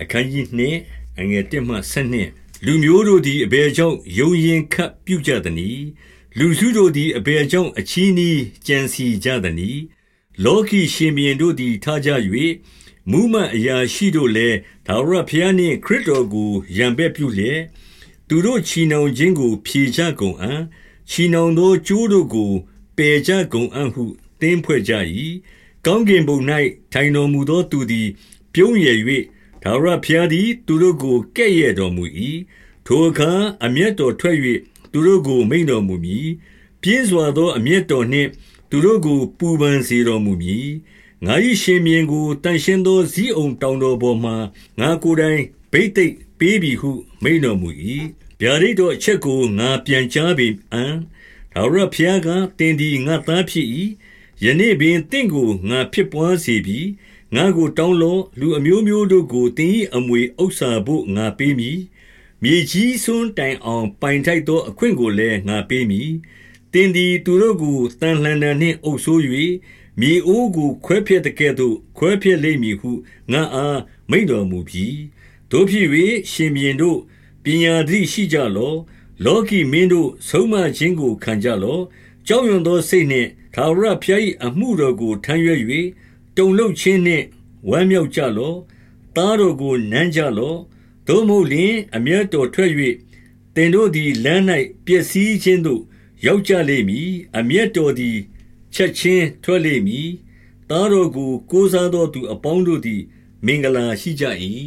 အခန်းကြီးနှင့်အငယ်1မှ7လူမျိုးတို့သည်အဘယ်ကြောင့်ယုံရင်ခတ်ပြုကြသနည်းလူစုတို့သည်အဘယ်ကြောင့်အချီးနှီးကြံစီကြသနည်းလောကီရှင်ဘီရင်တို့သည်ထားကြ၍မူးမတ်အရာရှိတို့လည်းဒါဝရဖျားနှင့်ခရစ်တော်ကိုရံပဲ့ပြုလျက်သူတို့ချီနှောင်ခြင်းကို ဖြေကြကုန်အံ့ချီနှောင်သောကျိုးတို့ကိုပယ်ကြကုန်အံ့ဟုသင်ဖွဲ့ကြ၏ကောင်းကင်ဘုံ၌ထိုင်တော်မူသောသူသည် ပြုံးရည်၍ ထာဝရဘုရားသည် သူတို့ကို ကဲ့ရဲ့တော်မူ၏ထိုအခါ အမျက်တော်ထွက်၍သူတို့ကို မိန်တော်မူမည် ပြင်းစွာသော အမျက်တော်နှင့် သူတို့ကို ပူပန်စေတော်မူမည် ငါ၏ရှင်မြင်းကိုတန်ရှင်းသောဇီးအောင်တောင်တော်ပေါ်မှငါကိုယ်တိုင်ဗိသိက်ပေးပြီဟု မိန်တော်မူ၏ဗျာဒိတ်တော်အချက်ကို ငါပြန်ကြားပေအံ့ ထာဝရဘုရားကတင်ဒီငါသားဖြစ်၏ယနေ့ပင်တင့်ကို ငါဖြစ်ပွားစေပြီ ငါကိုတောင်းလောလူအမျိုးမျိုးတို့ကိုတင်၏အမွေဥစ္စာဖို့ ငါပေးမည် မြေကြီးစွန်းတိုင်အောင် ပိုင်ထိုက်သော အခွင့်ကိုလည်း ငါပေးမည်တင်ဒီသူတို့ကိုတန်လှန်နှင့်အုပ်ဆိုး၍မြေအိုးကို ခွဲဖျက်တဲ့ကဲ့သို့ ခွဲဖျက်လိမ့်မည်ဟု ငါအား မိန့်တော်မူပြီတို့ဖြစ်၍ရှင်ဘရင်တို့ ပညာသတိရှိကြလော့ လောကီမင်းတို့ ဆုံးမခြင်းကို ခံကြလော့ ကြောက်ရွံ့သောစိတ်နှင့် ထာဝရဘုရား၏အမှုတော်ကို ထမ်းရွက်၍ တုန်လှုပ်ခြင်းနှင့် ဝမ်းမြောက်ကြလော့ သားတော်ကို နမ်းကြလော့ သို့မဟုတ်လျှင် အမျက်တော်ထွက်၍တင်တို့သည် လမ်း၌ပျက်စီးခြင်းသို့ ရောက်ကြလိမ့်မည် အမျက်တော်သည် ချက်ချင်းထွက်လိမ့်မည် သားတော်ကို ကိုးစားသောသူအပေါင်းတို့သည် မင်္ဂလာရှိကြ၏